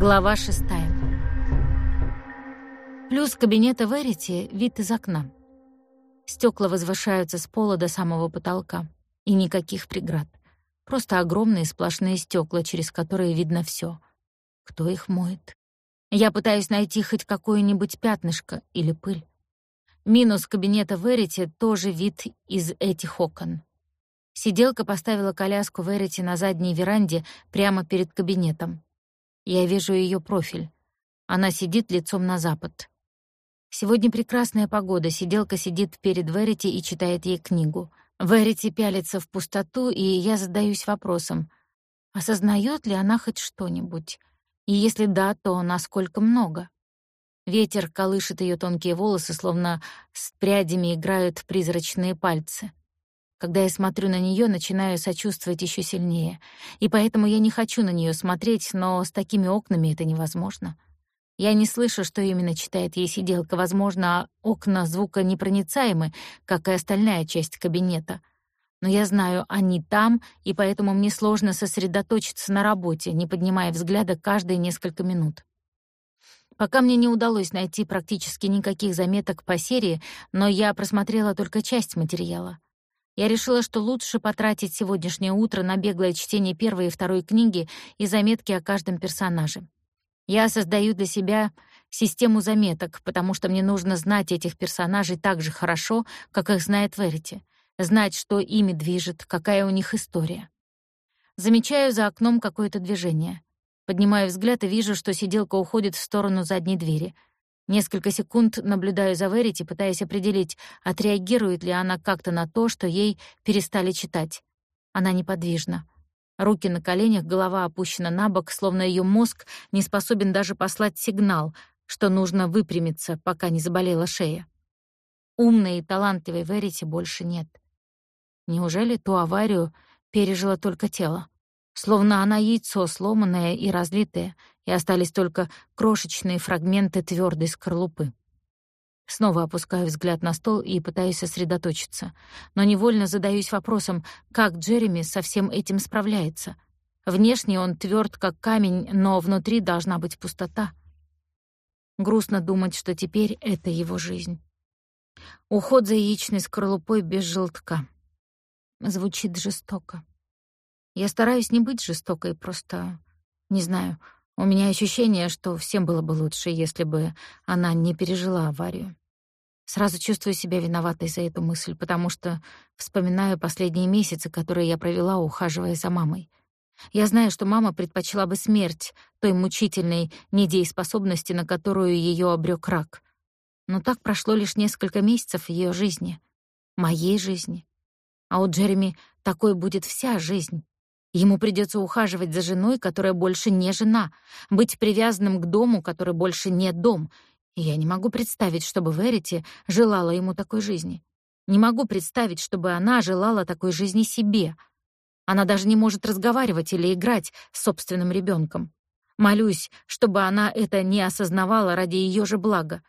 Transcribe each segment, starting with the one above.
Глава шестая. Плюс кабинета Верити — вид из окна. Стекла возвышаются с пола до самого потолка. И никаких преград. Просто огромные сплошные стекла, через которые видно все. Кто их моет? Я пытаюсь найти хоть какое-нибудь пятнышко или пыль. Минус кабинета Верити тоже вид из этих окон. Сиделка поставила коляску Верити на задней веранде прямо перед кабинетом. Я вижу ее профиль. Она сидит лицом на запад. Сегодня прекрасная погода, сиделка сидит перед Верити и читает ей книгу. Верити пялится в пустоту, и я задаюсь вопросом, осознает ли она хоть что-нибудь? И если да, то насколько много? Ветер колышет ее тонкие волосы, словно с прядями играют призрачные пальцы. Когда я смотрю на нее, начинаю сочувствовать еще сильнее. И поэтому я не хочу на нее смотреть, но с такими окнами это невозможно. Я не слышу, что именно читает ей сиделка. Возможно, окна звука непроницаемы, как и остальная часть кабинета. Но я знаю, они там, и поэтому мне сложно сосредоточиться на работе, не поднимая взгляда каждые несколько минут. Пока мне не удалось найти практически никаких заметок по серии, но я просмотрела только часть материала. Я решила, что лучше потратить сегодняшнее утро на беглое чтение первой и второй книги и заметки о каждом персонаже. Я создаю для себя систему заметок, потому что мне нужно знать этих персонажей так же хорошо, как их знает Верити, знать, что ими движет, какая у них история. Замечаю за окном какое-то движение. Поднимаю взгляд и вижу, что сиделка уходит в сторону задней двери. Несколько секунд наблюдаю за Верити, пытаясь определить, отреагирует ли она как-то на то, что ей перестали читать. Она неподвижна. Руки на коленях, голова опущена на бок, словно ее мозг не способен даже послать сигнал, что нужно выпрямиться, пока не заболела шея. Умной и талантливой Верити больше нет. Неужели ту аварию пережило только тело? Словно она яйцо сломанное и разлитое, и остались только крошечные фрагменты твердой скорлупы. Снова опускаю взгляд на стол и пытаюсь сосредоточиться, но невольно задаюсь вопросом, как Джереми со всем этим справляется. Внешне он тверд как камень, но внутри должна быть пустота. Грустно думать, что теперь это его жизнь. Уход за яичной скорлупой без желтка. Звучит жестоко. Я стараюсь не быть жестокой, просто не знаю. У меня ощущение, что всем было бы лучше, если бы она не пережила аварию. Сразу чувствую себя виноватой за эту мысль, потому что вспоминаю последние месяцы, которые я провела, ухаживая за мамой. Я знаю, что мама предпочла бы смерть той мучительной недееспособности, на которую ее обрёк рак. Но так прошло лишь несколько месяцев ее жизни, моей жизни. А у Джереми такой будет вся жизнь. Ему придется ухаживать за женой, которая больше не жена, быть привязанным к дому, который больше не дом, и я не могу представить, чтобы Верити желала ему такой жизни. Не могу представить, чтобы она желала такой жизни себе. Она даже не может разговаривать или играть с собственным ребенком. Молюсь, чтобы она это не осознавала ради ее же блага.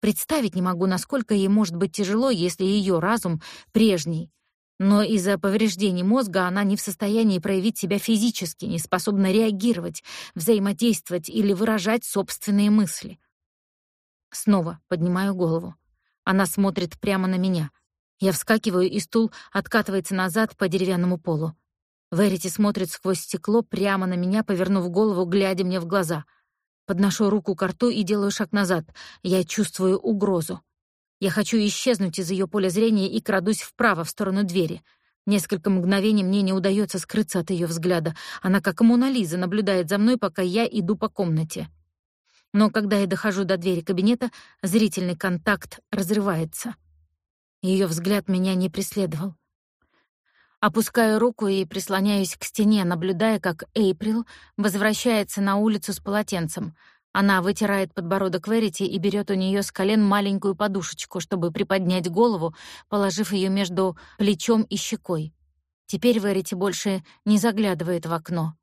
Представить не могу, насколько ей может быть тяжело, если ее разум прежний. Но из-за повреждений мозга она не в состоянии проявить себя физически, не способна реагировать, взаимодействовать или выражать собственные мысли. Снова поднимаю голову. Она смотрит прямо на меня. Я вскакиваю, и стул откатывается назад по деревянному полу. Верити смотрит сквозь стекло прямо на меня, повернув голову, глядя мне в глаза. Подношу руку к рту и делаю шаг назад. Я чувствую угрозу. Я хочу исчезнуть из ее поля зрения и крадусь вправо, в сторону двери. Несколько мгновений мне не удается скрыться от ее взгляда. Она, как Мона Лиза, наблюдает за мной, пока я иду по комнате. Но когда я дохожу до двери кабинета, зрительный контакт разрывается. Ее взгляд меня не преследовал. Опускаю руку и прислоняюсь к стене, наблюдая, как Эйприл возвращается на улицу с полотенцем. Она вытирает подбородок Верити и берет у нее с колен маленькую подушечку, чтобы приподнять голову, положив ее между плечом и щекой. Теперь Верити больше не заглядывает в окно.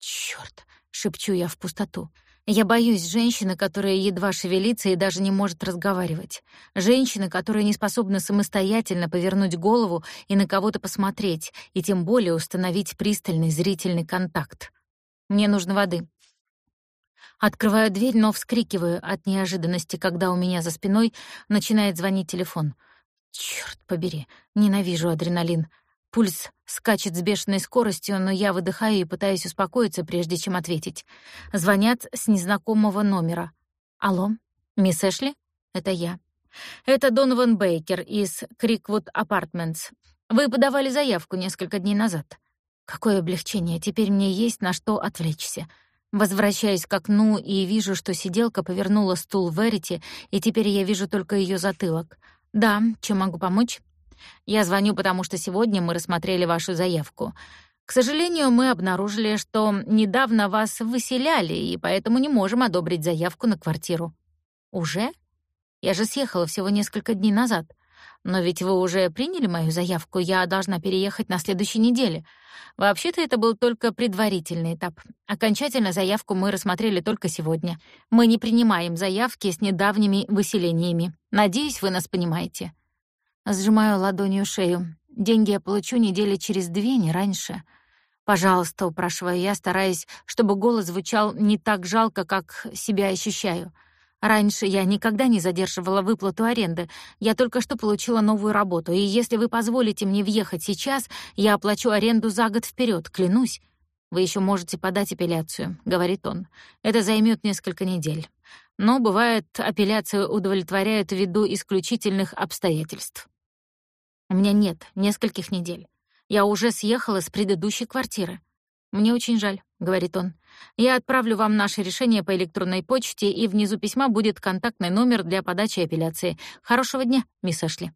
«Чёрт!» — шепчу я в пустоту. Я боюсь женщины, которая едва шевелится и даже не может разговаривать. Женщины, которая не способна самостоятельно повернуть голову и на кого-то посмотреть, и тем более установить пристальный зрительный контакт. Мне нужно воды. Открываю дверь, но вскрикиваю от неожиданности, когда у меня за спиной начинает звонить телефон. Чёрт побери, ненавижу адреналин. Пульс скачет с бешеной скоростью, но я выдыхаю и пытаюсь успокоиться, прежде чем ответить. Звонят с незнакомого номера. «Алло, мисс Эшли?» «Это я». «Это Донован Бейкер из Криквуд Апартментс. Вы подавали заявку несколько дней назад». Какое облегчение, теперь мне есть на что отвлечься. Возвращаюсь к окну и вижу, что сиделка повернула стул Верити, и теперь я вижу только ее затылок. «Да, чем могу помочь?» «Я звоню, потому что сегодня мы рассмотрели вашу заявку. К сожалению, мы обнаружили, что недавно вас выселяли, и поэтому не можем одобрить заявку на квартиру». «Уже? Я же съехала всего несколько дней назад. Но ведь вы уже приняли мою заявку, я должна переехать на следующей неделе. Вообще-то это был только предварительный этап. Окончательно заявку мы рассмотрели только сегодня. Мы не принимаем заявки с недавними выселениями. Надеюсь, вы нас понимаете. Сжимаю ладонью шею. Деньги я получу недели через две, не раньше. Пожалуйста, упрашиваю я, стараясь, чтобы голос звучал не так жалко, как себя ощущаю — Раньше я никогда не задерживала выплату аренды. Я только что получила новую работу, и если вы позволите мне въехать сейчас, я оплачу аренду за год вперед, клянусь. Вы еще можете подать апелляцию, говорит он. Это займет несколько недель. Но бывает, апелляцию удовлетворяют ввиду исключительных обстоятельств. У меня нет нескольких недель. Я уже съехала с предыдущей квартиры. Мне очень жаль, говорит он. Я отправлю вам наше решение по электронной почте, и внизу письма будет контактный номер для подачи апелляции. Хорошего дня, мисс Эшли».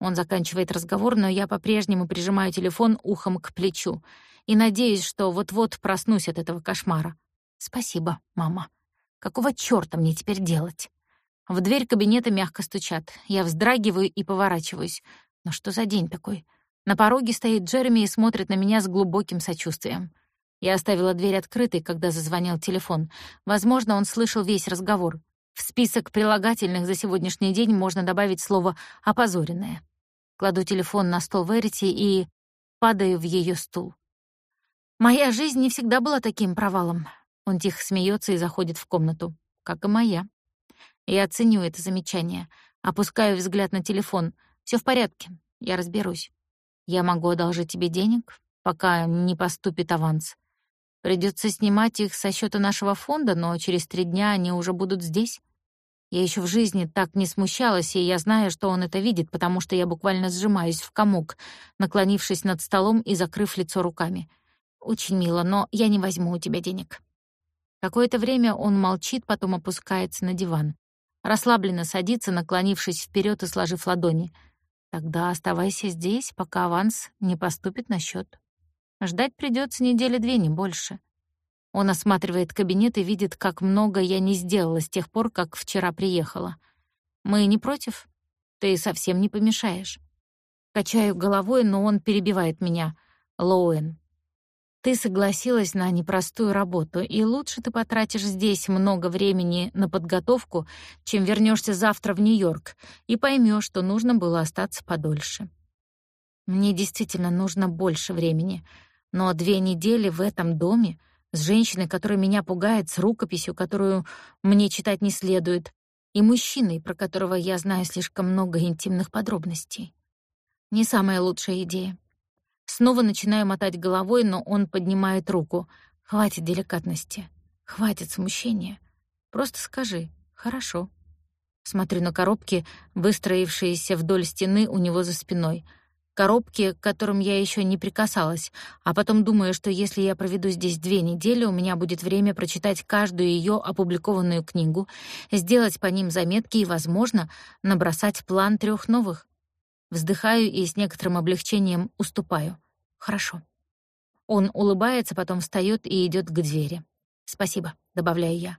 Он заканчивает разговор, но я по-прежнему прижимаю телефон ухом к плечу и надеюсь, что вот-вот проснусь от этого кошмара. «Спасибо, мама. Какого чёрта мне теперь делать?» В дверь кабинета мягко стучат. Я вздрагиваю и поворачиваюсь. Но что за день такой? На пороге стоит Джереми и смотрит на меня с глубоким сочувствием. Я оставила дверь открытой, когда зазвонил телефон. Возможно, он слышал весь разговор. В список прилагательных за сегодняшний день можно добавить слово «опозоренное». Кладу телефон на стол Верити и падаю в ее стул. Моя жизнь не всегда была таким провалом. Он тихо смеется и заходит в комнату. Как и моя. Я оценю это замечание. Опускаю взгляд на телефон. Все в порядке. Я разберусь. Я могу одолжить тебе денег, пока не поступит аванс. Придется снимать их со счета нашего фонда, но через три дня они уже будут здесь. Я еще в жизни так не смущалась, и я знаю, что он это видит, потому что я буквально сжимаюсь в комок, наклонившись над столом и закрыв лицо руками. Очень мило, но я не возьму у тебя денег. Какое-то время он молчит, потом опускается на диван. Расслабленно садится, наклонившись вперед и сложив ладони. Тогда оставайся здесь, пока аванс не поступит на счет. Ждать придется недели две, не больше. Он осматривает кабинет и видит, как много я не сделала с тех пор, как вчера приехала. Мы не против? Ты совсем не помешаешь. Качаю головой, но он перебивает меня. Лоуэн, ты согласилась на непростую работу, и лучше ты потратишь здесь много времени на подготовку, чем вернешься завтра в Нью-Йорк и поймешь, что нужно было остаться подольше. Мне действительно нужно больше времени — но две недели в этом доме с женщиной, которая меня пугает, с рукописью, которую мне читать не следует, и мужчиной, про которого я знаю слишком много интимных подробностей. Не самая лучшая идея. Снова начинаю мотать головой, но он поднимает руку. Хватит деликатности. Хватит смущения. Просто скажи «хорошо». Смотрю на коробки, выстроившиеся вдоль стены у него за спиной — коробки, к которым я еще не прикасалась, а потом думаю, что если я проведу здесь две недели, у меня будет время прочитать каждую ее опубликованную книгу, сделать по ним заметки и, возможно, набросать план трех новых. Вздыхаю и с некоторым облегчением уступаю. Хорошо. Он улыбается, потом встает и идет к двери. «Спасибо», — добавляю я.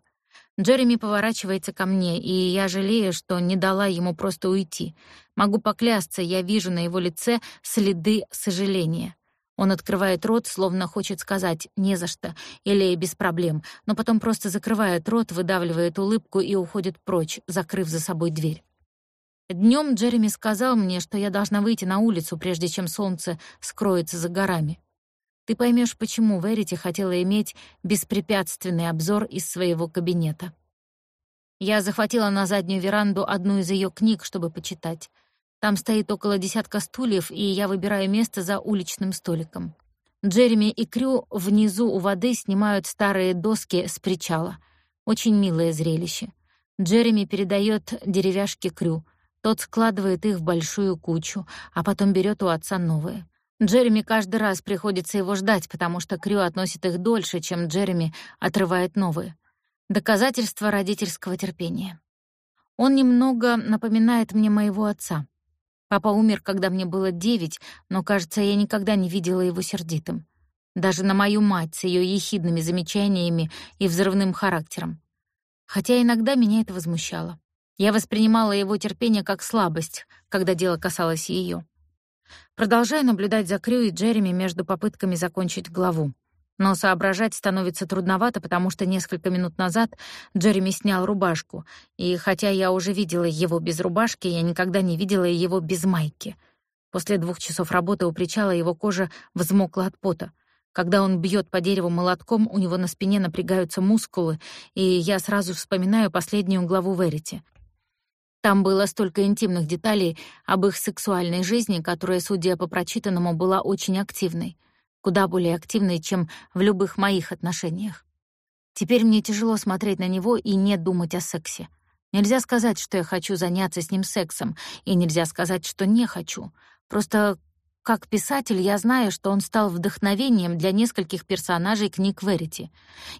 Джереми поворачивается ко мне, и я жалею, что не дала ему просто уйти. Могу поклясться, я вижу на его лице следы сожаления. Он открывает рот, словно хочет сказать «не за что» или «без проблем», но потом просто закрывает рот, выдавливает улыбку и уходит прочь, закрыв за собой дверь. Днем Джереми сказал мне, что я должна выйти на улицу, прежде чем солнце скроется за горами. Ты поймешь, почему Верити хотела иметь беспрепятственный обзор из своего кабинета. Я захватила на заднюю веранду одну из ее книг, чтобы почитать. Там стоит около десятка стульев, и я выбираю место за уличным столиком. Джереми и Крю внизу у воды снимают старые доски с причала. Очень милое зрелище. Джереми передает деревяшки Крю. Тот складывает их в большую кучу, а потом берет у отца новые. Джереми каждый раз приходится его ждать, потому что Крю относит их дольше, чем Джереми отрывает новые. Доказательство родительского терпения. Он немного напоминает мне моего отца. Папа умер, когда мне было девять, но, кажется, я никогда не видела его сердитым. Даже на мою мать с ее ехидными замечаниями и взрывным характером. Хотя иногда меня это возмущало. Я воспринимала его терпение как слабость, когда дело касалось ее. Продолжаю наблюдать за Крю и Джереми между попытками закончить главу. Но соображать становится трудновато, потому что несколько минут назад Джереми снял рубашку, и хотя я уже видела его без рубашки, я никогда не видела его без майки. После двух часов работы у причала его кожа взмокла от пота. Когда он бьет по дереву молотком, у него на спине напрягаются мускулы, и я сразу вспоминаю последнюю главу Верити. Там было столько интимных деталей об их сексуальной жизни, которая, судя по прочитанному, была очень активной. Куда более активной, чем в любых моих отношениях. Теперь мне тяжело смотреть на него и не думать о сексе. Нельзя сказать, что я хочу заняться с ним сексом, и нельзя сказать, что не хочу. Просто как писатель я знаю, что он стал вдохновением для нескольких персонажей книг Верити.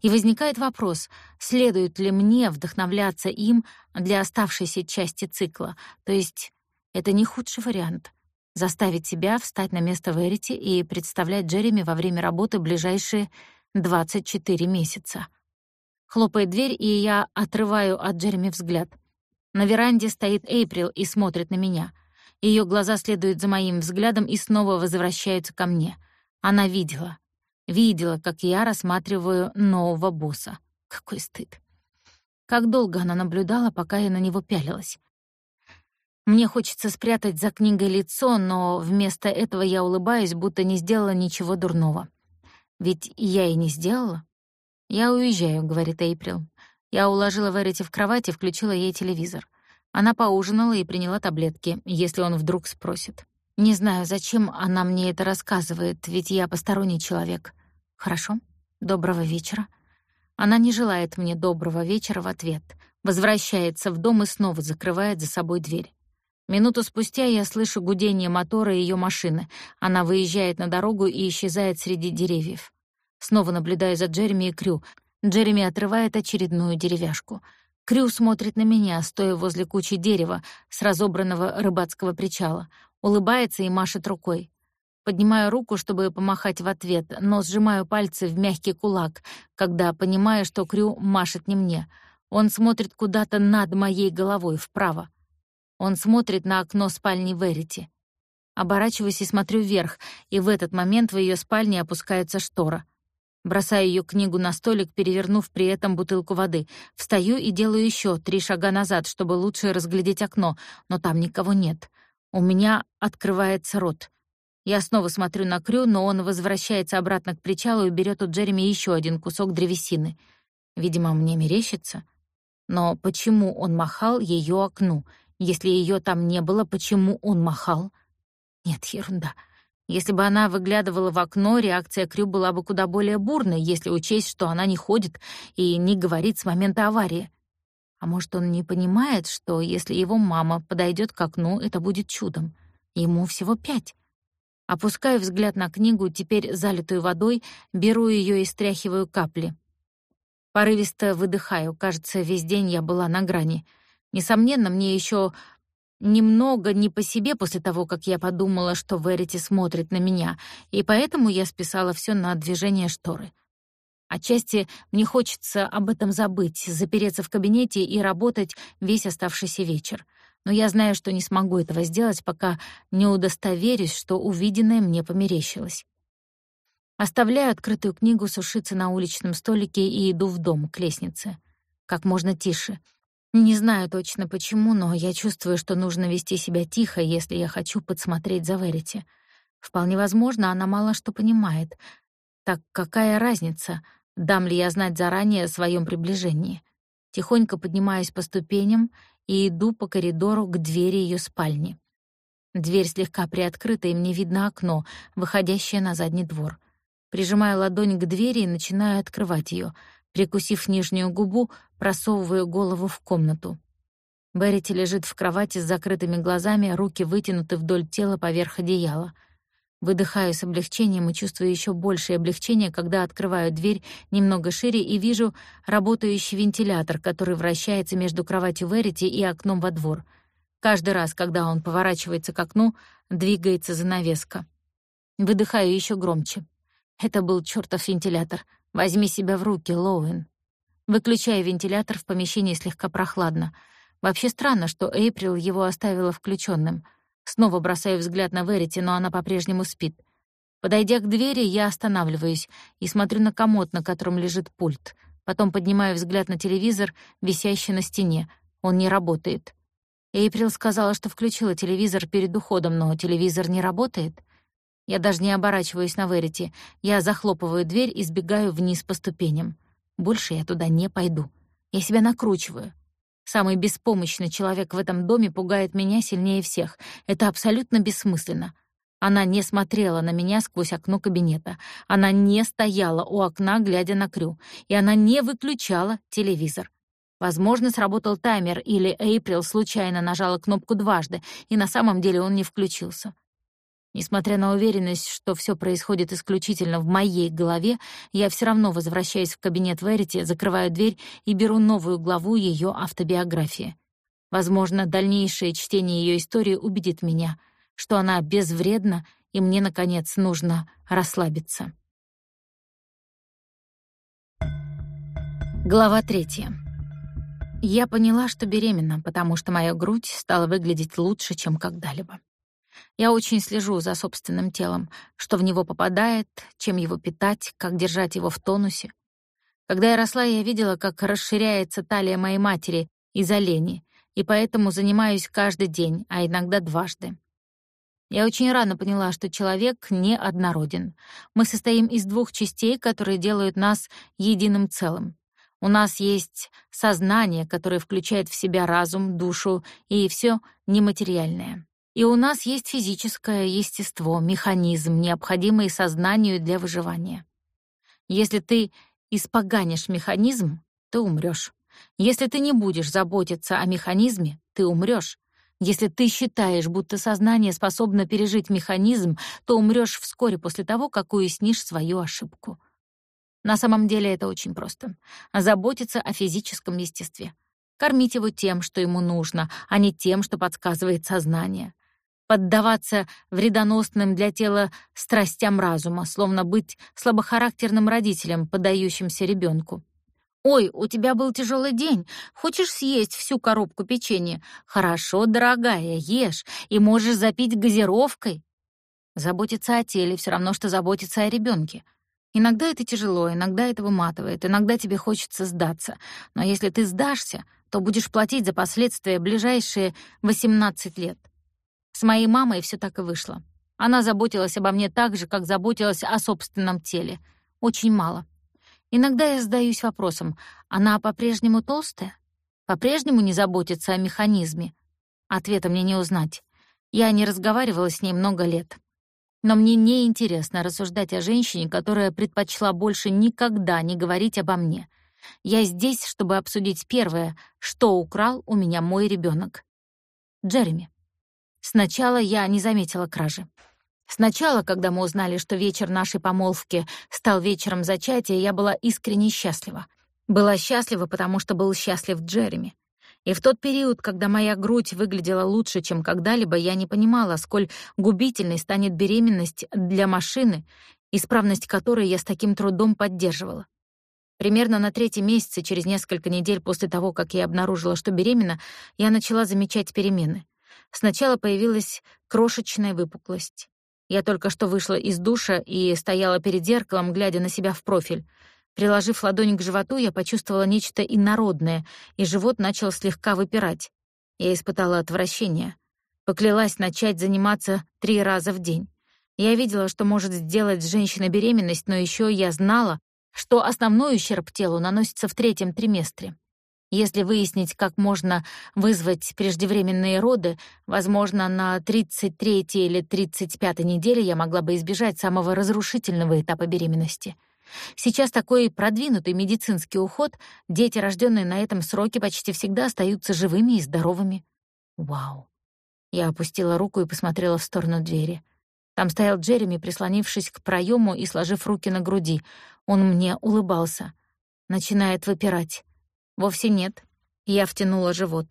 И возникает вопрос, следует ли мне вдохновляться им для оставшейся части цикла. То есть это не худший вариант. Заставить себя встать на место Верити и представлять Джереми во время работы ближайшие 24 месяца. Хлопает дверь, и я отрываю от Джереми взгляд. На веранде стоит Эйприл и смотрит на меня — ее глаза следуют за моим взглядом и снова возвращаются ко мне. Она видела. Видела, как я рассматриваю нового босса. Какой стыд. Как долго она наблюдала, пока я на него пялилась. Мне хочется спрятать за книгой лицо, но вместо этого я улыбаюсь, будто не сделала ничего дурного. Ведь я и не сделала. «Я уезжаю», — говорит Эйприл. Я уложила Верити в кровать и включила ей телевизор. Она поужинала и приняла таблетки, если он вдруг спросит. Не знаю, зачем она мне это рассказывает, ведь я посторонний человек. Хорошо. Доброго вечера. Она не желает мне доброго вечера в ответ. Возвращается в дом и снова закрывает за собой дверь. Минуту спустя я слышу гудение мотора ее машины. Она выезжает на дорогу и исчезает среди деревьев. Снова наблюдаю за Джереми и Крю. Джереми отрывает очередную деревяшку — Крю смотрит на меня, стоя возле кучи дерева с разобранного рыбацкого причала, улыбается и машет рукой. Поднимаю руку, чтобы помахать в ответ, но сжимаю пальцы в мягкий кулак, когда понимаю, что Крю машет не мне. Он смотрит куда-то над моей головой, вправо. Он смотрит на окно спальни Верити. Оборачиваюсь и смотрю вверх, и в этот момент в ее спальне опускается штора — Бросаю ее книгу на столик, перевернув при этом бутылку воды. Встаю и делаю еще три шага назад, чтобы лучше разглядеть окно, но там никого нет. У меня открывается рот. Я снова смотрю на Крю, но он возвращается обратно к причалу и берет у Джереми еще один кусок древесины. Видимо, мне мерещится. Но почему он махал ее окну? Если ее там не было, почему он махал? Нет, ерунда. Если бы она выглядывала в окно, реакция Крю была бы куда более бурной, если учесть, что она не ходит и не говорит с момента аварии. А может, он не понимает, что если его мама подойдет к окну, это будет чудом. Ему всего пять. Опускаю взгляд на книгу, теперь залитую водой, беру ее и стряхиваю капли. Порывисто выдыхаю, кажется, весь день я была на грани. Несомненно, мне еще немного не по себе после того, как я подумала, что Верити смотрит на меня, и поэтому я списала все на движение шторы. Отчасти мне хочется об этом забыть, запереться в кабинете и работать весь оставшийся вечер. Но я знаю, что не смогу этого сделать, пока не удостоверюсь, что увиденное мне померещилось. Оставляю открытую книгу сушиться на уличном столике и иду в дом, к лестнице. Как можно тише — не знаю точно почему, но я чувствую, что нужно вести себя тихо, если я хочу подсмотреть за Верити. Вполне возможно, она мало что понимает. Так какая разница, дам ли я знать заранее о своем приближении? Тихонько поднимаюсь по ступеням и иду по коридору к двери ее спальни. Дверь слегка приоткрыта, и мне видно окно, выходящее на задний двор. Прижимаю ладонь к двери и начинаю открывать ее. Прикусив нижнюю губу, просовываю голову в комнату. Берити лежит в кровати с закрытыми глазами, руки вытянуты вдоль тела поверх одеяла. Выдыхаю с облегчением и чувствую еще большее облегчение, когда открываю дверь немного шире и вижу работающий вентилятор, который вращается между кроватью Верити и окном во двор. Каждый раз, когда он поворачивается к окну, двигается занавеска. Выдыхаю еще громче. Это был чёртов вентилятор. Возьми себя в руки, Лоуэн. Выключаю вентилятор, в помещении слегка прохладно — Вообще странно, что Эйприл его оставила включенным. Снова бросаю взгляд на Верити, но она по-прежнему спит. Подойдя к двери, я останавливаюсь и смотрю на комод, на котором лежит пульт. Потом поднимаю взгляд на телевизор, висящий на стене. Он не работает. Эйприл сказала, что включила телевизор перед уходом, но телевизор не работает. Я даже не оборачиваюсь на Верити. Я захлопываю дверь и сбегаю вниз по ступеням. Больше я туда не пойду. Я себя накручиваю. Самый беспомощный человек в этом доме пугает меня сильнее всех. Это абсолютно бессмысленно. Она не смотрела на меня сквозь окно кабинета. Она не стояла у окна, глядя на Крю. И она не выключала телевизор. Возможно, сработал таймер, или Эйприл случайно нажала кнопку дважды, и на самом деле он не включился. Несмотря на уверенность, что все происходит исключительно в моей голове, я все равно возвращаюсь в кабинет Верити, закрываю дверь и беру новую главу ее автобиографии. Возможно, дальнейшее чтение ее истории убедит меня, что она безвредна, и мне, наконец, нужно расслабиться. Глава третья. Я поняла, что беременна, потому что моя грудь стала выглядеть лучше, чем когда-либо. Я очень слежу за собственным телом, что в него попадает, чем его питать, как держать его в тонусе. Когда я росла, я видела, как расширяется талия моей матери из-за лени, и поэтому занимаюсь каждый день, а иногда дважды. Я очень рано поняла, что человек не однороден. Мы состоим из двух частей, которые делают нас единым целым. У нас есть сознание, которое включает в себя разум, душу и все нематериальное. И у нас есть физическое естество, механизм, необходимый сознанию для выживания. Если ты испоганишь механизм, ты умрёшь. Если ты не будешь заботиться о механизме, ты умрёшь. Если ты считаешь, будто сознание способно пережить механизм, то умрёшь вскоре после того, как уяснишь свою ошибку. На самом деле это очень просто. Заботиться о физическом естестве. Кормить его тем, что ему нужно, а не тем, что подсказывает сознание поддаваться вредоносным для тела страстям разума, словно быть слабохарактерным родителем, подающимся ребенку. «Ой, у тебя был тяжелый день. Хочешь съесть всю коробку печенья? Хорошо, дорогая, ешь, и можешь запить газировкой». Заботиться о теле все равно, что заботиться о ребенке. Иногда это тяжело, иногда это выматывает, иногда тебе хочется сдаться. Но если ты сдашься, то будешь платить за последствия ближайшие 18 лет. С моей мамой все так и вышло. Она заботилась обо мне так же, как заботилась о собственном теле. Очень мало. Иногда я задаюсь вопросом, она по-прежнему толстая? По-прежнему не заботится о механизме? Ответа мне не узнать. Я не разговаривала с ней много лет. Но мне не интересно рассуждать о женщине, которая предпочла больше никогда не говорить обо мне. Я здесь, чтобы обсудить первое, что украл у меня мой ребенок. Джереми. Сначала я не заметила кражи. Сначала, когда мы узнали, что вечер нашей помолвки стал вечером зачатия, я была искренне счастлива. Была счастлива, потому что был счастлив Джереми. И в тот период, когда моя грудь выглядела лучше, чем когда-либо, я не понимала, сколь губительной станет беременность для машины, исправность которой я с таким трудом поддерживала. Примерно на третьем месяце, через несколько недель после того, как я обнаружила, что беременна, я начала замечать перемены. Сначала появилась крошечная выпуклость. Я только что вышла из душа и стояла перед зеркалом, глядя на себя в профиль. Приложив ладонь к животу, я почувствовала нечто инородное, и живот начал слегка выпирать. Я испытала отвращение. Поклялась начать заниматься три раза в день. Я видела, что может сделать с женщиной беременность, но еще я знала, что основной ущерб телу наносится в третьем триместре. Если выяснить, как можно вызвать преждевременные роды, возможно, на 33 или 35 неделе я могла бы избежать самого разрушительного этапа беременности. Сейчас такой продвинутый медицинский уход, дети, рожденные на этом сроке, почти всегда остаются живыми и здоровыми. Вау. Я опустила руку и посмотрела в сторону двери. Там стоял Джереми, прислонившись к проему и сложив руки на груди. Он мне улыбался. Начинает выпирать. Вовсе нет. Я втянула живот.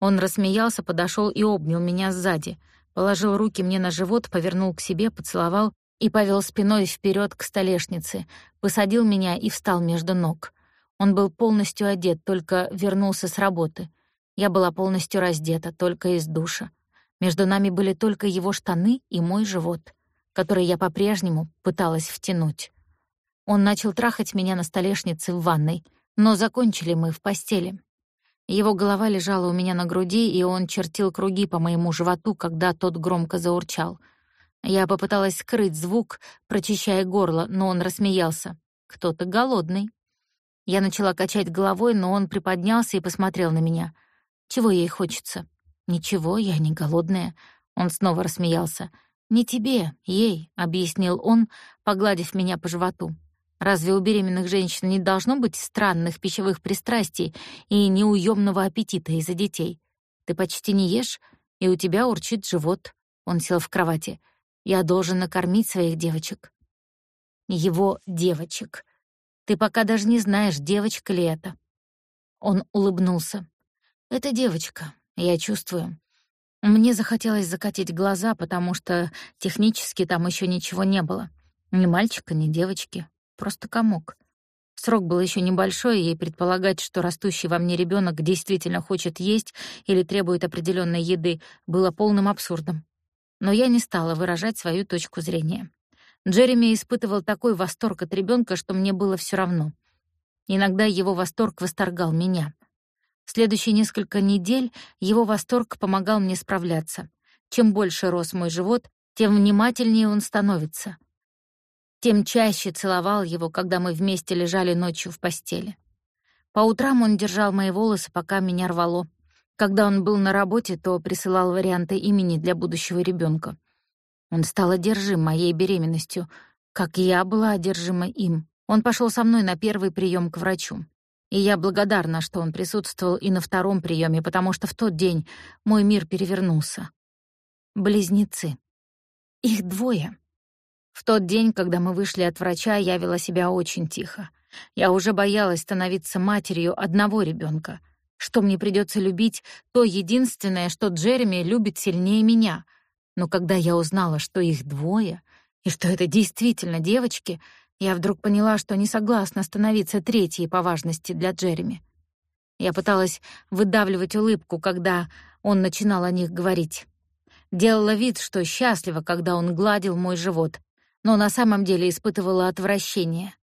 Он рассмеялся, подошел и обнял меня сзади. Положил руки мне на живот, повернул к себе, поцеловал и повел спиной вперед к столешнице, посадил меня и встал между ног. Он был полностью одет, только вернулся с работы. Я была полностью раздета, только из душа. Между нами были только его штаны и мой живот, который я по-прежнему пыталась втянуть. Он начал трахать меня на столешнице в ванной, но закончили мы в постели. Его голова лежала у меня на груди, и он чертил круги по моему животу, когда тот громко заурчал. Я попыталась скрыть звук, прочищая горло, но он рассмеялся. «Кто-то голодный». Я начала качать головой, но он приподнялся и посмотрел на меня. «Чего ей хочется?» «Ничего, я не голодная». Он снова рассмеялся. «Не тебе, ей», — объяснил он, погладив меня по животу. «Разве у беременных женщин не должно быть странных пищевых пристрастий и неуемного аппетита из-за детей? Ты почти не ешь, и у тебя урчит живот». Он сел в кровати. «Я должен накормить своих девочек». Его девочек. Ты пока даже не знаешь, девочка ли это. Он улыбнулся. «Это девочка. Я чувствую. Мне захотелось закатить глаза, потому что технически там еще ничего не было. Ни мальчика, ни девочки. Просто комок. Срок был еще небольшой, и предполагать, что растущий во мне ребенок действительно хочет есть или требует определенной еды, было полным абсурдом. Но я не стала выражать свою точку зрения. Джереми испытывал такой восторг от ребенка, что мне было все равно. Иногда его восторг восторгал меня. Следующие несколько недель его восторг помогал мне справляться. Чем больше рос мой живот, тем внимательнее он становится. Тем чаще целовал его, когда мы вместе лежали ночью в постели. По утрам он держал мои волосы, пока меня рвало. Когда он был на работе, то присылал варианты имени для будущего ребенка. Он стал одержим моей беременностью, как я была одержима им. Он пошел со мной на первый прием к врачу. И я благодарна, что он присутствовал и на втором приеме, потому что в тот день мой мир перевернулся. Близнецы. Их двое. В тот день, когда мы вышли от врача, я вела себя очень тихо. Я уже боялась становиться матерью одного ребенка. Что мне придется любить, то единственное, что Джереми любит сильнее меня. Но когда я узнала, что их двое, и что это действительно девочки — я вдруг поняла, что не согласна становиться третьей по важности для Джереми. Я пыталась выдавливать улыбку, когда он начинал о них говорить. Делала вид, что счастлива, когда он гладил мой живот, но на самом деле испытывала отвращение.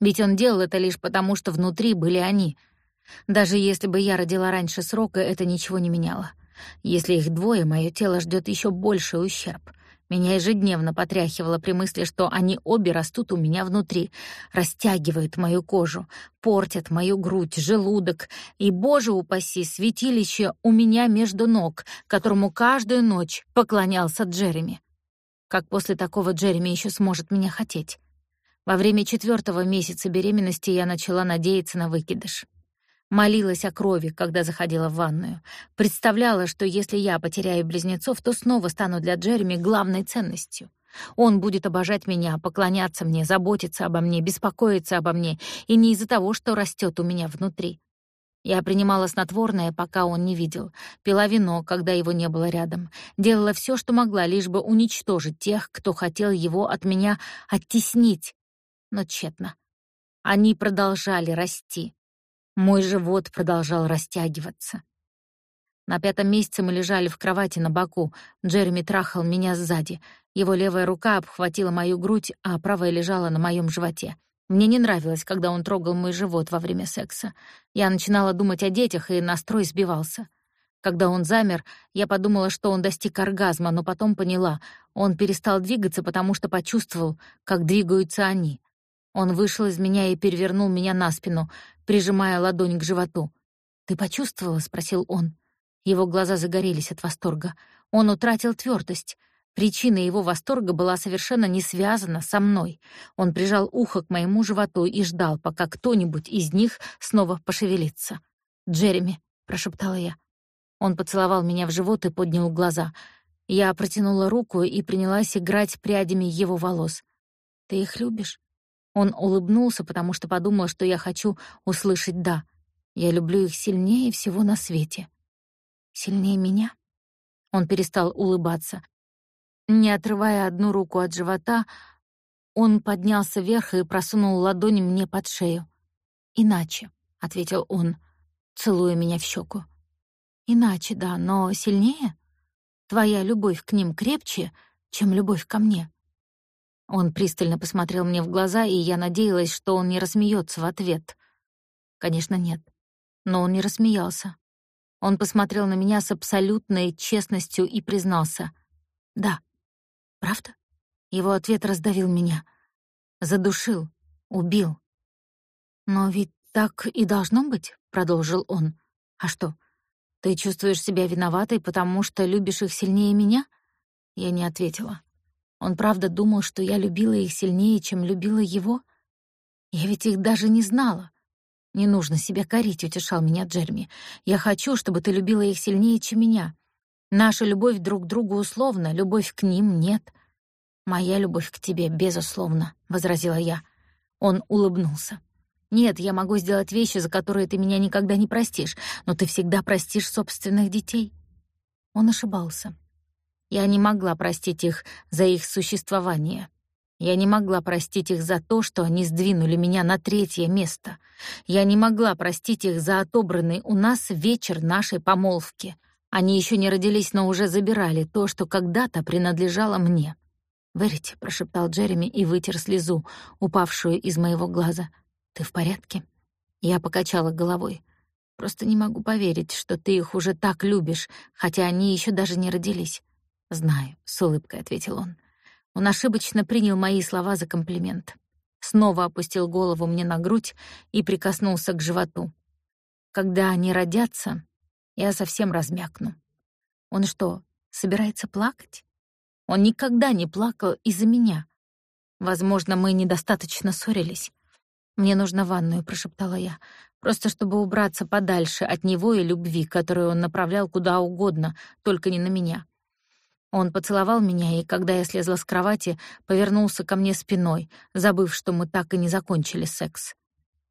Ведь он делал это лишь потому, что внутри были они. Даже если бы я родила раньше срока, это ничего не меняло. Если их двое, мое тело ждет еще больший ущерб. Меня ежедневно потряхивало при мысли, что они обе растут у меня внутри, растягивают мою кожу, портят мою грудь, желудок и, боже упаси, святилище у меня между ног, которому каждую ночь поклонялся Джереми. Как после такого Джереми еще сможет меня хотеть? Во время четвертого месяца беременности я начала надеяться на выкидыш. Молилась о крови, когда заходила в ванную. Представляла, что если я потеряю близнецов, то снова стану для Джереми главной ценностью. Он будет обожать меня, поклоняться мне, заботиться обо мне, беспокоиться обо мне, и не из-за того, что растет у меня внутри. Я принимала снотворное, пока он не видел, пила вино, когда его не было рядом, делала все, что могла, лишь бы уничтожить тех, кто хотел его от меня оттеснить. Но тщетно. Они продолжали расти. Мой живот продолжал растягиваться. На пятом месяце мы лежали в кровати на боку. Джереми трахал меня сзади. Его левая рука обхватила мою грудь, а правая лежала на моем животе. Мне не нравилось, когда он трогал мой живот во время секса. Я начинала думать о детях, и настрой сбивался. Когда он замер, я подумала, что он достиг оргазма, но потом поняла, он перестал двигаться, потому что почувствовал, как двигаются они. Он вышел из меня и перевернул меня на спину, прижимая ладонь к животу. «Ты почувствовала?» — спросил он. Его глаза загорелись от восторга. Он утратил твердость. Причина его восторга была совершенно не связана со мной. Он прижал ухо к моему животу и ждал, пока кто-нибудь из них снова пошевелится. «Джереми», — прошептала я. Он поцеловал меня в живот и поднял глаза. Я протянула руку и принялась играть прядями его волос. «Ты их любишь?» Он улыбнулся, потому что подумал, что я хочу услышать «да». Я люблю их сильнее всего на свете. Сильнее меня? Он перестал улыбаться. Не отрывая одну руку от живота, он поднялся вверх и просунул ладонь мне под шею. «Иначе», — ответил он, целуя меня в щеку. «Иначе, да, но сильнее? Твоя любовь к ним крепче, чем любовь ко мне». Он пристально посмотрел мне в глаза, и я надеялась, что он не рассмеется в ответ. Конечно, нет. Но он не рассмеялся. Он посмотрел на меня с абсолютной честностью и признался. «Да». «Правда?» Его ответ раздавил меня. Задушил, убил. «Но ведь так и должно быть», — продолжил он. «А что, ты чувствуешь себя виноватой, потому что любишь их сильнее меня?» Я не ответила. Он правда думал, что я любила их сильнее, чем любила его? Я ведь их даже не знала. «Не нужно себя корить», — утешал меня Джерми. «Я хочу, чтобы ты любила их сильнее, чем меня. Наша любовь друг к другу условна, любовь к ним нет». «Моя любовь к тебе, безусловно», — возразила я. Он улыбнулся. «Нет, я могу сделать вещи, за которые ты меня никогда не простишь, но ты всегда простишь собственных детей». Он ошибался. Я не могла простить их за их существование. Я не могла простить их за то, что они сдвинули меня на третье место. Я не могла простить их за отобранный у нас вечер нашей помолвки. Они еще не родились, но уже забирали то, что когда-то принадлежало мне. «Верите», — прошептал Джереми и вытер слезу, упавшую из моего глаза. «Ты в порядке?» Я покачала головой. «Просто не могу поверить, что ты их уже так любишь, хотя они еще даже не родились. «Знаю», — с улыбкой ответил он. Он ошибочно принял мои слова за комплимент. Снова опустил голову мне на грудь и прикоснулся к животу. «Когда они родятся, я совсем размякну». Он что, собирается плакать? Он никогда не плакал из-за меня. Возможно, мы недостаточно ссорились. «Мне нужно ванную», — прошептала я, просто чтобы убраться подальше от него и любви, которую он направлял куда угодно, только не на меня. Он поцеловал меня, и когда я слезла с кровати, повернулся ко мне спиной, забыв, что мы так и не закончили секс.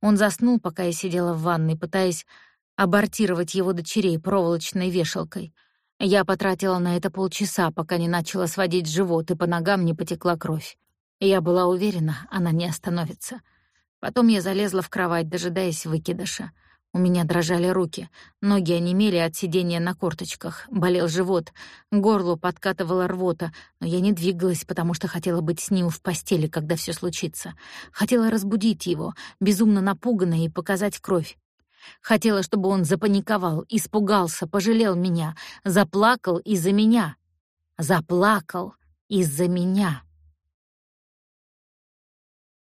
Он заснул, пока я сидела в ванной, пытаясь абортировать его дочерей проволочной вешалкой. Я потратила на это полчаса, пока не начала сводить живот, и по ногам не потекла кровь. Я была уверена, она не остановится. Потом я залезла в кровать, дожидаясь выкидыша — у меня дрожали руки, ноги онемели от сидения на корточках, болел живот, горло подкатывала рвота, но я не двигалась, потому что хотела быть с ним в постели, когда все случится. Хотела разбудить его, безумно напуганная, и показать кровь. Хотела, чтобы он запаниковал, испугался, пожалел меня, заплакал из-за меня. Заплакал из-за меня.